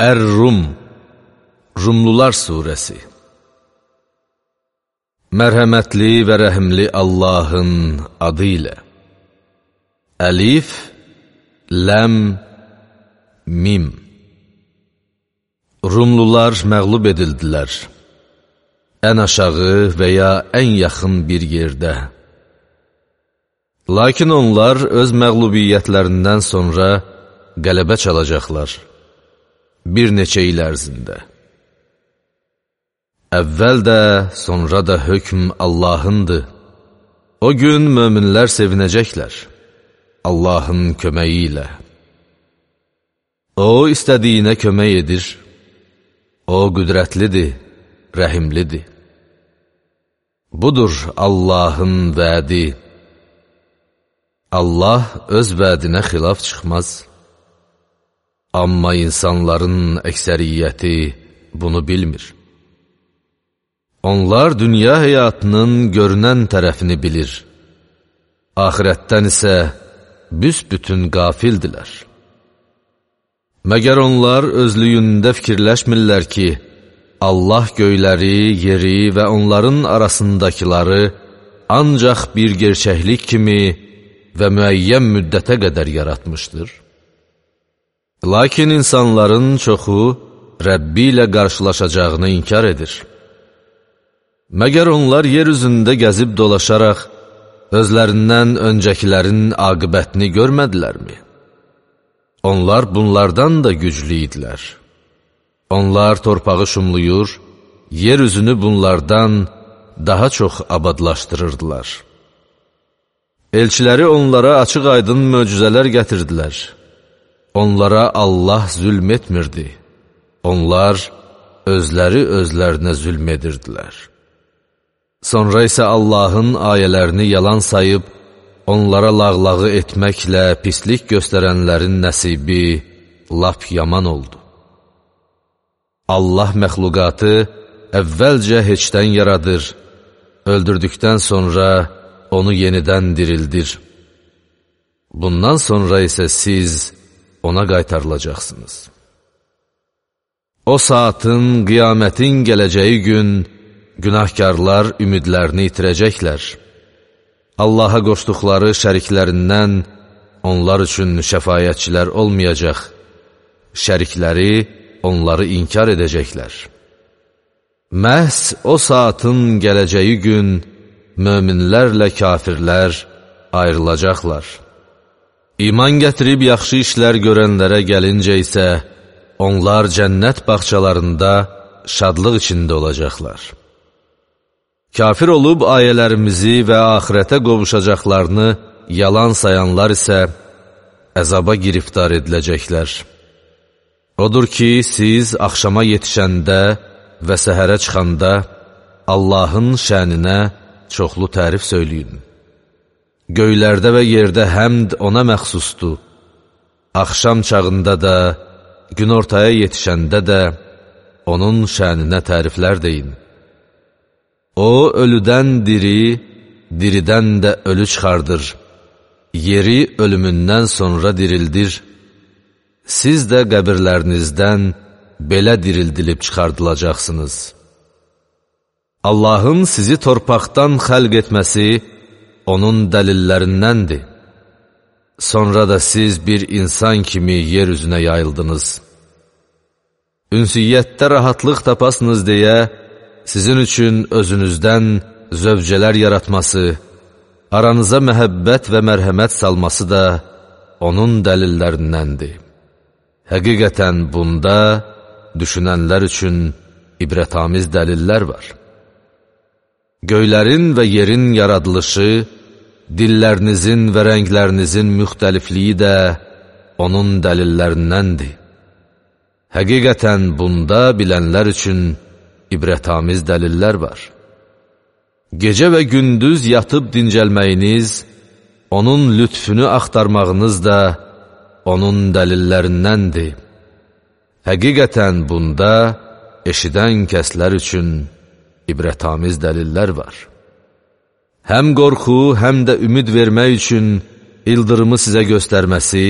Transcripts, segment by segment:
Ər-Rum Rumlular Suresi. Mərhəmətli və rəhimli Allahın adı ilə. Əlif, Ləm, Mim. Rumlular məqlub edildilər. Ən aşağı və ya ən yaxın bir yerdə. Lakin onlar öz məqlubiyyətlərindən sonra qələbə çalacaqlar bir neçə il ərzində. Əvvəl də, sonra da hökm Allahındır. O gün möminlər sevinəcəklər Allahın köməyi ilə. O, istədiyinə kömək edir. O, qüdrətlidir, rəhimlidir. Budur Allahın vədi. Allah öz vədinə xilaf çıxmaz. Amma insanların əksəriyyəti bunu bilmir. Onlar dünya həyatının görünən tərəfini bilir. Ahirətdən isə büsbütün qafildilər. Məgər onlar özlüyündə fikirləşmirlər ki, Allah göyləri, yeri və onların arasındakiları ancaq bir gerçəklik kimi və müəyyən müddətə qədər yaratmışdır. Lakin insanların çoxu Rəbbi ilə qarşılaşacağını inkar edir. Məgər onlar yer üzündə gəzib dolaşaraq, özlərindən öncəkilərin aqibətini görmədilərmi? Onlar bunlardan da güclü idilər. Onlar torpağı şumluyur, yer üzünü bunlardan daha çox abadlaşdırırdılar. Elçiləri onlara açıq aydın möcüzələr gətirdilər. Onlara Allah zülm etmirdi. Onlar özləri özlərinə zülm edirdilər. Sonra isə Allahın ayələrini yalan sayıb, onlara lağlağı etməklə pislik göstərənlərin nəsibi lap yaman oldu. Allah məxluqatı əvvəlcə heçdən yaradır, öldürdükdən sonra onu yenidən dirildir. Bundan sonra isə siz, ona qaytarılacaqsınız. O saatın, qiyamətin gələcəyi gün, günahkarlar ümidlərini itirəcəklər. Allaha qoşduqları şəriklərindən onlar üçün şəfayətçilər olmayacaq, şərikləri onları inkar edəcəklər. Məhz o saatın gələcəyi gün, möminlərlə kafirlər ayrılacaqlar. İman gətirib yaxşı işlər görənlərə gəlincə isə, onlar cənnət baxçalarında şadlıq içində olacaqlar. Kafir olub ayələrimizi və axirətə qovuşacaqlarını yalan sayanlar isə əzaba giriftar ediləcəklər. Odur ki, siz axşama yetişəndə və səhərə çıxanda Allahın şəninə çoxlu tərif söyləyin. Göylərdə və yerdə həmd ona məxsusdur. Axşam çağında da, gün ortaya yetişəndə də onun şəninə təriflər deyin. O, ölüdən diri, diridən də ölü çıxardır. Yeri ölümündən sonra dirildir. Siz də qəbirlərinizdən belə dirildilib çıxardılacaqsınız. Allahın sizi torpaqdan xəlq etməsi, onun dəlillərindəndir. Sonra da siz bir insan kimi yer üzünə yayıldınız. Ünsiyyətdə rahatlıq tapasınız deyə, sizin üçün özünüzdən zövcələr yaratması, aranıza məhəbbət və mərhəmət salması da onun dəlillərindəndir. Həqiqətən bunda düşünənlər üçün ibrətamiz dəlillər var. Göylərin və yerin yaradılışı, dillərinizin və rənglərinizin müxtəlifliyi də onun dəlillərindəndir. Həqiqətən bunda bilənlər üçün ibrətamiz dəlillər var. Gecə və gündüz yatıb dincəlməyiniz, onun lütfünü axtarmağınız da onun dəlillərindəndir. Həqiqətən bunda eşidən kəslər üçün ibrətamiz dəlillər var. Həm qorxu, həm də ümid vermək üçün ildırımı sizə göstərməsi,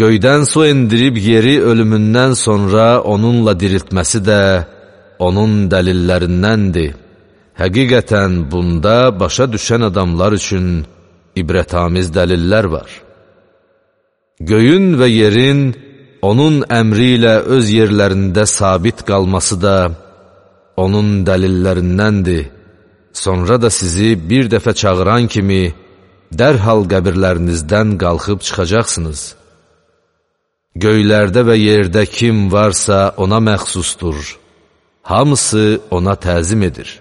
göydən su endirib yeri ölümündən sonra onunla diriltməsi də onun dəlillərindəndir. Həqiqətən bunda başa düşən adamlar üçün ibrətamiz dəlillər var. Göyün və yerin onun əmri ilə öz yerlərində sabit qalması da onun dəlillərindəndir. Sonra da sizi bir dəfə çağıran kimi dərhal qəbirlərinizdən qalxıb çıxacaqsınız. Göylərdə və yerdə kim varsa ona məxsusdur. Hamısı ona təzim edir.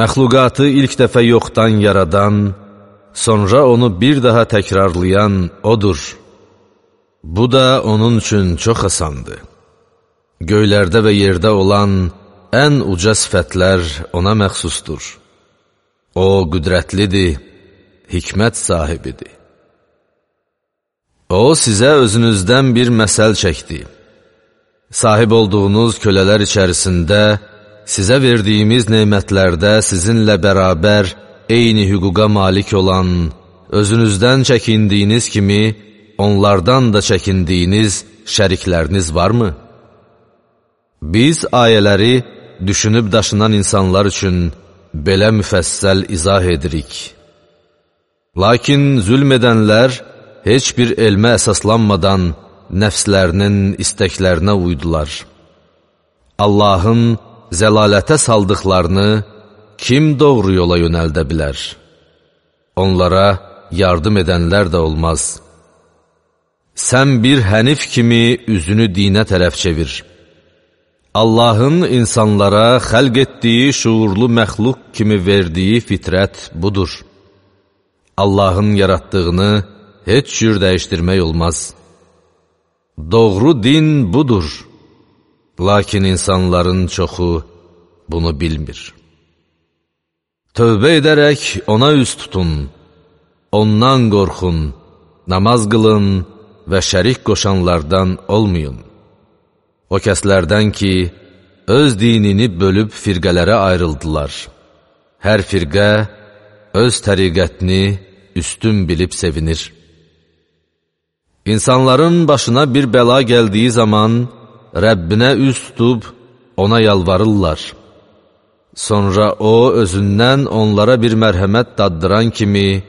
Məxluqatı ilk dəfə yoxdan yaradan, sonra onu bir daha təkrarlayan Odur. Bu da onun üçün çox asandır. Göylərdə və yerdə olan ən uca sifətlər ona məxsusdur. O, qüdrətlidir, hikmət sahibidir. O, sizə özünüzdən bir məsəl çəkdi. Sahib olduğunuz kölələr içərisində, sizə verdiyimiz neymətlərdə sizinlə bərabər eyni hüquqa malik olan, özünüzdən çəkindiyiniz kimi, onlardan da çəkindiyiniz şərikləriniz varmı? Biz ayələri düşünüb daşınan insanlar üçün belə müfəssəl izah edirik. Lakin zülm edənlər heç bir elmə əsaslanmadan nəfslərinin istəklərinə uydular. Allahın zəlalətə saldıqlarını kim doğru yola yönəldə bilər? Onlara yardım edənlər də olmaz. Sən bir hənif kimi üzünü dinə tərəf çevir. Allahın insanlara xəlq etdiyi şuurlu məxluq kimi verdiyi fitrət budur. Allahın yaratdığını heç cür dəyişdirmək olmaz. Doğru din budur. Lakin insanların çoxu bunu bilmir. Tövbə edərək ona üz tutun, ondan qorxun, namaz qılın və şərik qoşanlardan olmayın. O kəslərdən ki, öz dinini bölüb firqələrə ayrıldılar. Hər firqə öz təriqətini üstün bilib sevinir. İnsanların başına bir bəla gəldiyi zaman, Rəbbinə üz tutub ona yalvarırlar. Sonra o özündən onlara bir mərhəmət daddıran kimi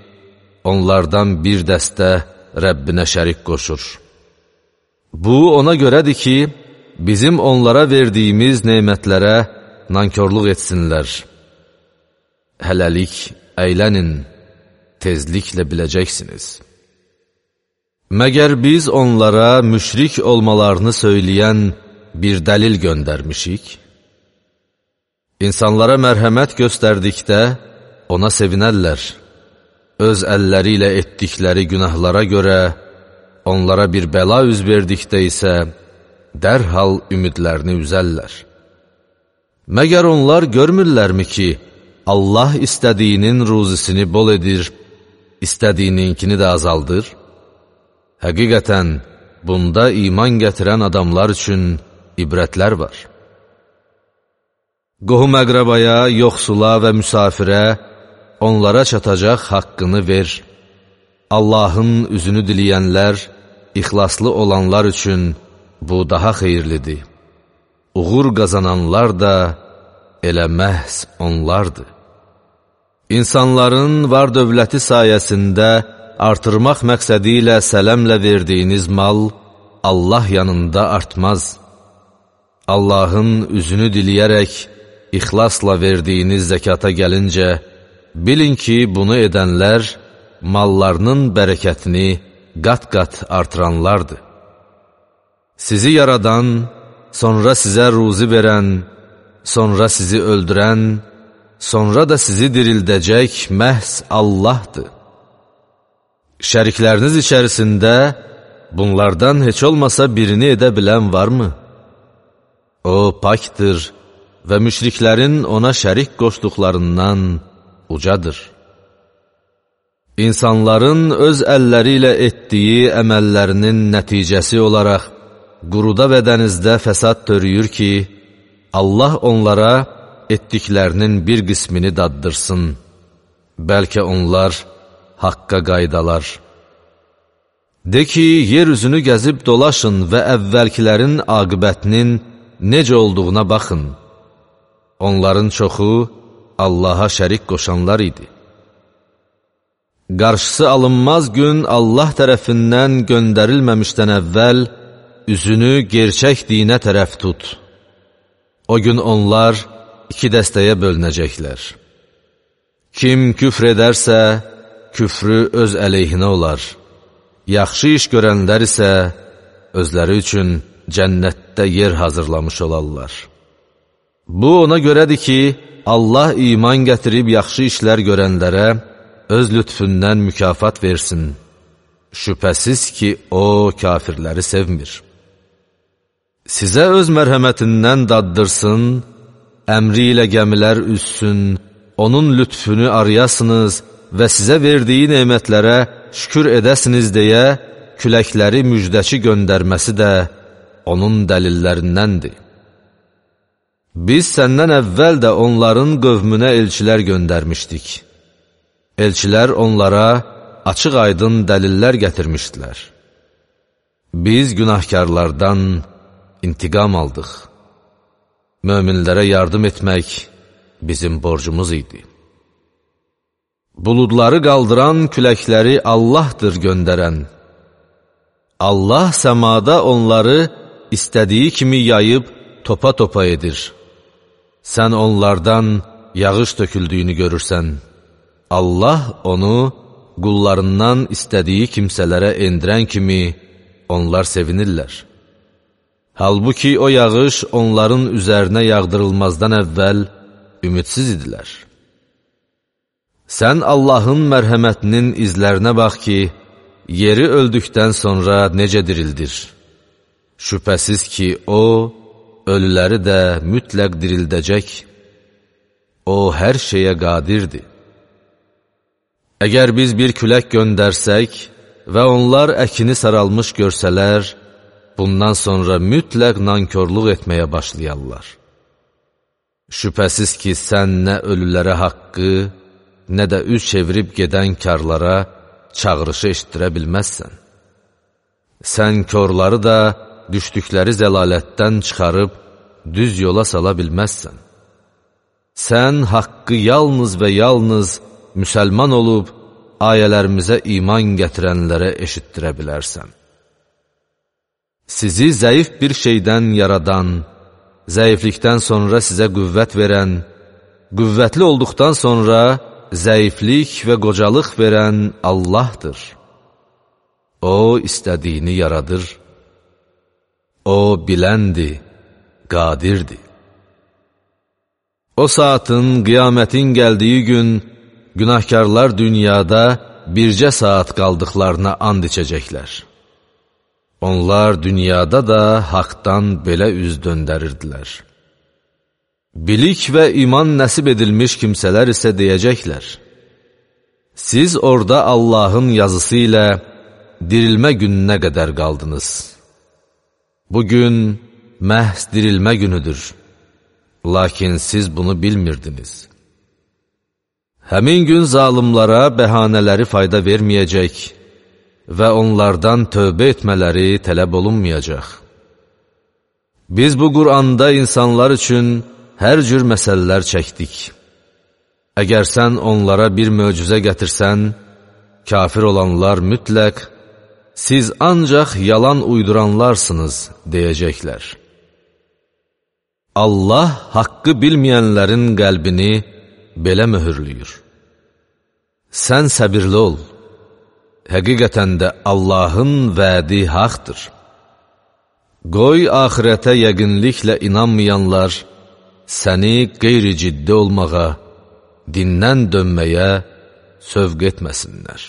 onlardan bir dəstə Rəbbinə şərik qoşur. Bu ona görədir ki, bizim onlara verdiyimiz neymətlərə nankörlük etsinlər. Hələlik əylənin, tezliklə biləcəksiniz. Məgər biz onlara müşrik olmalarını söyləyən bir dəlil göndərmişik? İnsanlara mərhəmət göstərdikdə ona sevinərlər. Öz əlləri ilə etdikləri günahlara görə onlara bir bəla üz verdikdə isə dərhal ümidlərini üzərlər. Məgər onlar görmürlərmi ki, Allah istədiyinin ruzisini bol edir, istədiyininkini də azaldır? Həqiqətən, bunda iman gətirən adamlar üçün ibrətlər var. Qohum əqrabaya, yoxsula və müsafirə onlara çatacaq haqqını ver. Allahın üzünü diləyənlər, ixlaslı olanlar üçün bu daha xeyirlidir. Uğur qazananlar da elə məhz onlardır. İnsanların var dövləti sayəsində artırmaq məqsədi ilə sələmlə verdiyiniz mal Allah yanında artmaz. Allahın üzünü diliyərək ixlasla verdiyiniz zəkata gəlincə, bilin ki, bunu edənlər mallarının bərəkətini qat-qat artıranlardır. Sizi yaradan, sonra sizə ruzi verən, sonra sizi öldürən, sonra da sizi dirildəcək məhz Allahdır. Şərikləriniz içərisində bunlardan heç olmasa birini edə bilən varmı? O, pakdır və müşriklərin ona şərik qoşduqlarından ucadır. İnsanların öz əlləri ilə etdiyi əməllərinin nəticəsi olaraq quruda və dənizdə fəsad törüyür ki, Allah onlara etdiklərinin bir qismini daddırsın. Bəlkə onlar haqqa qaydalar. De ki, yer üzünü gəzib dolaşın və əvvəlkilərin aqibətinin necə olduğuna baxın. Onların çoxu Allaha şərik qoşanlar idi. Qarşısı alınmaz gün Allah tərəfindən göndərilməmişdən əvvəl üzünü gerçək dinə tərəf tut. O gün onlar iki dəstəyə bölünəcəklər. Kim küfr edərsə, küfrü öz əleyhinə olar. Yaxşı iş görənlər isə özləri üçün cənnətdə yer hazırlamış olarlar. Bu ona görədir ki, Allah iman gətirib yaxşı işlər görənlərə öz lütfündən mükafat versin. Şübhəsiz ki, O kafirləri sevmir. Sizə öz mərhəmətindən daddırsın, əmri ilə gəmilər üssün, onun lütfünü arayasınız və sizə verdiyi nemətlərə şükür edəsiniz deyə küləkləri müjdəçi göndərməsi də onun dəlillərindəndir. Biz səndən əvvəl də onların qövmünə elçilər göndərmişdik. Elçilər onlara açıq aydın dəlillər gətirmişdilər. Biz günahkarlardan intiqam aldıq. Möminlərə yardım etmək bizim borcumuz idi. Buludları qaldıran küləkləri Allahdır göndərən. Allah səmada onları istədiyi kimi yayıb topa-topa edir. Sən onlardan yağış töküldüyünü görürsən. Allah onu qullarından istədiyi kimsələrə endirən kimi onlar sevinirlər. Halbuki o yağış onların üzərinə yağdırılmazdan əvvəl ümidsiz idilər. Sən Allahın mərhəmətinin izlərinə bax ki, yeri öldükdən sonra necə dirildir? Şübhəsiz ki, O, ölüləri də mütləq dirildəcək. O, hər şeyə qadirdir. Əgər biz bir külək göndərsək və onlar əkini saralmış görsələr, bundan sonra mütləq nankörlük etməyə başlayarlar. Şübhəsiz ki, sən nə ölülərə haqqı, nə də üz çevirib gedən karlara çağırışı eşitdirə bilməzsən. Sən körları da düşdükləri zəlalətdən çıxarıb düz yola sala bilməzsən. Sən haqqı yalnız və yalnız müsəlman olub ayələrimizə iman gətirənlərə eşitdirə bilərsən. Sizi zəif bir şeydən yaradan, zəiflikdən sonra sizə qüvvət verən, qüvvətli olduqdan sonra zəiflik və qocalıq verən Allahdır. O, istədiyini yaradır. O, biləndir, qadirdir. O saatın, qiyamətin gəldiyi gün, günahkarlar dünyada bircə saat qaldıqlarına and içəcəklər. Onlar dünyada da haqdan belə üz döndərirdilər. Bilik və iman nəsib edilmiş kimsələr isə deyəcəklər, Siz orada Allahın yazısı ilə dirilmə gününə qədər qaldınız. Bugün məhz dirilmə günüdür, lakin siz bunu bilmirdiniz. Həmin gün zalimlara bəhanələri fayda verməyəcək və onlardan tövbə etmələri tələb olunmayacaq. Biz bu Quranda insanlar üçün hər cür məsələlər çəkdik. Əgər sən onlara bir möcüzə gətirsən, kafir olanlar mütləq, siz ancaq yalan uyduranlarsınız, deyəcəklər. Allah haqqı bilməyənlərin qəlbini belə möhürlüyür. Sən səbirli ol. Həqiqətən də Allahın vədi haqdır. Qoy axirətə yəqinliklə inanmayanlar, səni qeyri-ciddi olmağa, dindən dönməyə sövq etməsinlər.